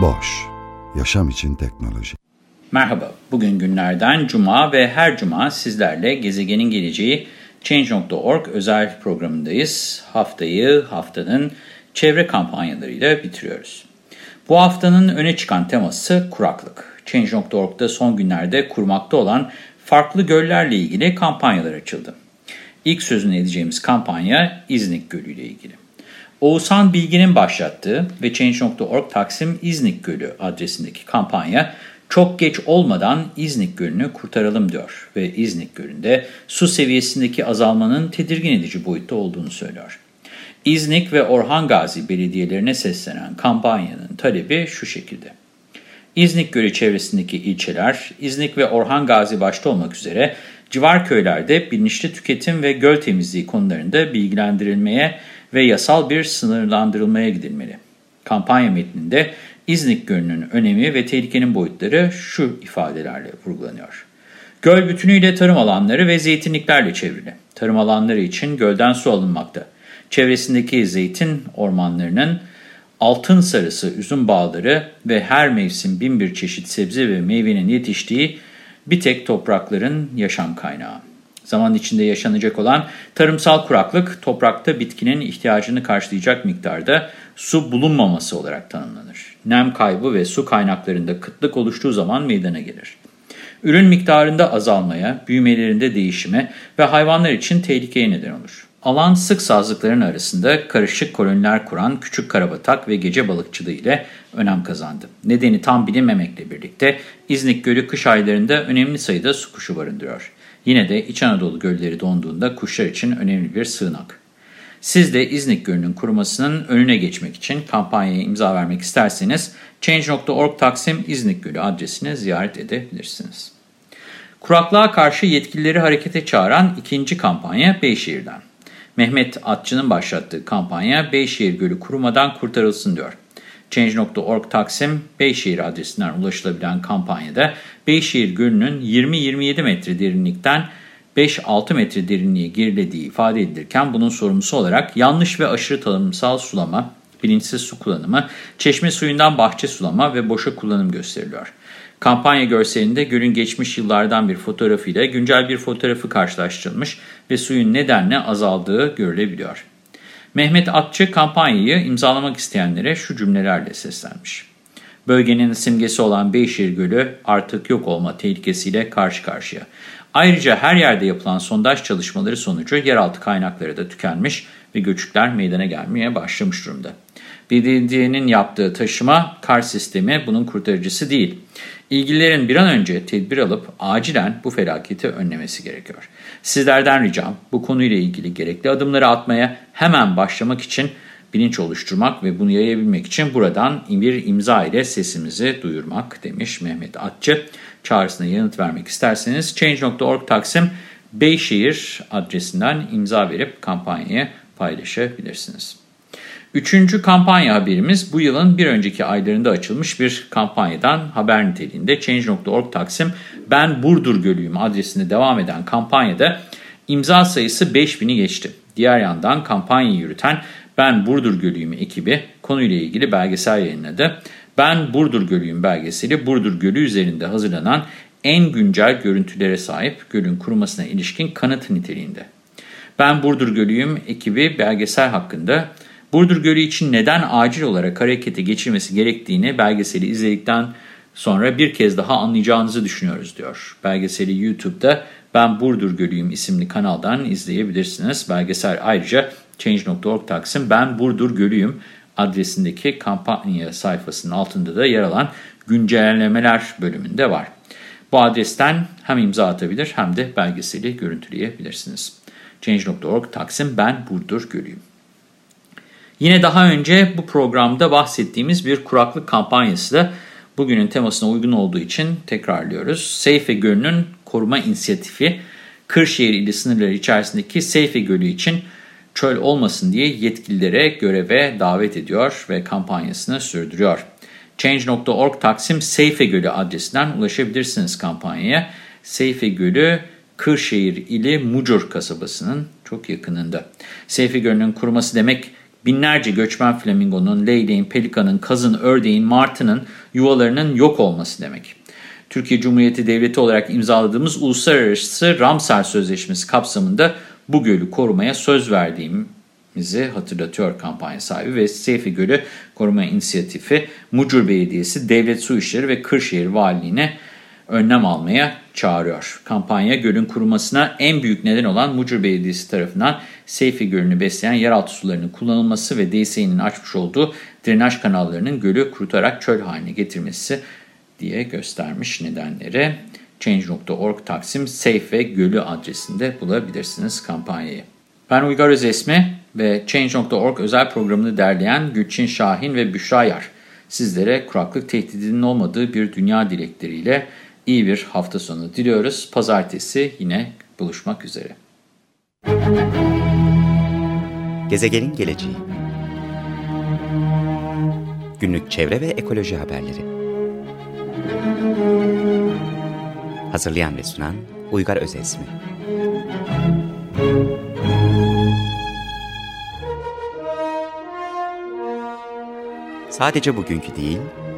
Boş, yaşam için teknoloji. Merhaba, bugün günlerden Cuma ve her Cuma sizlerle Gezegenin Geleceği Change.org özel programındayız. Haftayı haftanın çevre kampanyalarıyla bitiriyoruz. Bu haftanın öne çıkan teması kuraklık. Change.org'da son günlerde kurmakta olan farklı göllerle ilgili kampanyalar açıldı. İlk sözünü edeceğimiz kampanya İznik Gölü ile ilgili. Oğuzhan Bilgin'in başlattığı ve Change.org Taksim İznik Gölü adresindeki kampanya çok geç olmadan İznik Gölü'nü kurtaralım diyor ve İznik Gölü'nde su seviyesindeki azalmanın tedirgin edici boyutta olduğunu söylüyor. İznik ve Orhan Gazi belediyelerine seslenen kampanyanın talebi şu şekilde. İznik Gölü çevresindeki ilçeler, İznik ve Orhan Gazi başta olmak üzere civar köylerde bilinçli tüketim ve göl temizliği konularında bilgilendirilmeye ve yasal bir sınırlandırılmaya gidilmeli. Kampanya metninde İznik Gölü'nün önemi ve tehlikenin boyutları şu ifadelerle vurgulanıyor. Göl bütünüyle tarım alanları ve zeytinliklerle çevrili. Tarım alanları için gölden su alınmakta. Çevresindeki zeytin ormanlarının altın sarısı üzüm bağları ve her mevsim bin bir çeşit sebze ve meyvenin yetiştiği bir tek toprakların yaşam kaynağı. Zaman içinde yaşanacak olan tarımsal kuraklık toprakta bitkinin ihtiyacını karşılayacak miktarda su bulunmaması olarak tanımlanır. Nem kaybı ve su kaynaklarında kıtlık oluştuğu zaman meydana gelir. Ürün miktarında azalmaya, büyümelerinde değişime ve hayvanlar için tehlikeye neden olur. Alan sık sazlıkların arasında karışık koloniler kuran küçük karabatak ve gece balıkçılığı ile önem kazandı. Nedeni tam bilinmemekle birlikte İznik Gölü kış aylarında önemli sayıda su kuşu barındırıyor. Yine de İç Anadolu gölleri donduğunda kuşlar için önemli bir sığınak. Siz de İznik Gölü'nün kurumasının önüne geçmek için kampanyaya imza vermek isterseniz Change.org Taksim İznik Gölü adresine ziyaret edebilirsiniz. Kuraklığa karşı yetkilileri harekete çağıran ikinci kampanya Beyşehir'den. Mehmet Atçı'nın başlattığı kampanya Beyşehir Gölü kurumadan kurtarılsın diyor. Change.org Taksim Beyşehir adresinden ulaşılabilen kampanyada Beyşehir Gölü'nün 20-27 metre derinlikten 5-6 metre derinliğe gerilediği ifade edilirken bunun sorumlusu olarak yanlış ve aşırı tarımsal sulama, bilinçsiz su kullanımı, çeşme suyundan bahçe sulama ve boşa kullanım gösteriliyor. Kampanya görselinde gölün geçmiş yıllardan bir fotoğrafıyla güncel bir fotoğrafı karşılaştırılmış ve suyun nedenle azaldığı görülebiliyor. Mehmet Atçı kampanyayı imzalamak isteyenlere şu cümlelerle seslenmiş. Bölgenin simgesi olan Beyşehir Gölü artık yok olma tehlikesiyle karşı karşıya. Ayrıca her yerde yapılan sondaj çalışmaları sonucu yeraltı kaynakları da tükenmiş ve göçükler meydana gelmeye başlamış durumda. Belediyenin yaptığı taşıma kar sistemi bunun kurtarıcısı değil. İlgililerin bir an önce tedbir alıp acilen bu felaketi önlemesi gerekiyor. Sizlerden ricam bu konuyla ilgili gerekli adımları atmaya hemen başlamak için bilinç oluşturmak ve bunu yayabilmek için buradan bir imza ile sesimizi duyurmak demiş Mehmet Atçı. Çağrısına yanıt vermek isterseniz Change.org Taksim Beyşehir adresinden imza verip kampanyayı paylaşabilirsiniz. Üçüncü kampanya haberimiz bu yılın bir önceki aylarında açılmış bir kampanyadan haber niteliğinde Change.org Taksim Ben Burdur Gölüyüm adresinde devam eden kampanyada imza sayısı 5000'i geçti. Diğer yandan kampanyayı yürüten Ben Burdur Gölüyüm ekibi konuyla ilgili belgesel yayınladı. Ben Burdur Gölüyüm belgeseli Burdur Gölü üzerinde hazırlanan en güncel görüntülere sahip gölün kurumasına ilişkin kanıt niteliğinde. Ben Burdur Gölüyüm ekibi belgesel hakkında Burdur Gölü için neden acil olarak harekete geçirmesi gerektiğini belgeseli izledikten sonra bir kez daha anlayacağınızı düşünüyoruz diyor. Belgeseli YouTube'da Ben Burdur Gölüyüm isimli kanaldan izleyebilirsiniz. Belgesel ayrıca Change.org Taksim Ben Burdur Gölüyüm adresindeki kampanya sayfasının altında da yer alan güncellemeler bölümünde var. Bu adresten hem imza atabilir hem de belgeseli görüntüleyebilirsiniz. Change.org Taksim Ben Burdur Gölüyüm. Yine daha önce bu programda bahsettiğimiz bir kuraklık kampanyası da bugünün temasına uygun olduğu için tekrarlıyoruz. Seyfe Gölü'nün koruma inisiyatifi Kırşehir ili sınırları içerisindeki Seyfe Gölü için çöl olmasın diye yetkililere göreve davet ediyor ve kampanyasını sürdürüyor. Change.org Taksim Seyfe Gölü adresinden ulaşabilirsiniz kampanyaya. Seyfe Gölü Kırşehir ili Mucur kasabasının çok yakınında. Seyfe Gölü'nün kuruması demek binlerce göçmen flamingonun, leyleğin, pelikanın, kazın, ördeğin, martının yuvalarının yok olması demek. Türkiye Cumhuriyeti Devleti olarak imzaladığımız Uluslararası Ramsar Sözleşmesi kapsamında bu gölü korumaya söz verdiğimizi hatırlatıyor kampanya sahibi ve Seyfi Gölü Koruma İnisiyatifi Mucur Belediyesi, Devlet Su İşleri ve Kırşehir Valiliğine önlem almaya çağırıyor. Kampanya gölün kurumasına en büyük neden olan Mucur Belediyesi tarafından Seyfi Gölü'nü besleyen yeraltı sularının kullanılması ve DSE'nin açmış olduğu drenaj kanallarının gölü kurutarak çöl haline getirmesi diye göstermiş nedenleri. Change.org Taksim Seyfe Gölü adresinde bulabilirsiniz kampanyayı. Ben Uygar Özesmi ve Change.org özel programını derleyen Gülçin Şahin ve Büşra Yar. Sizlere kuraklık tehdidinin olmadığı bir dünya dilekleriyle iyi bir hafta sonu diliyoruz. Pazartesi yine buluşmak üzere. Gezegenin geleceği Günlük çevre ve ekoloji haberleri Hazırlayan ve sunan Uygar Özesmi Sadece bugünkü değil,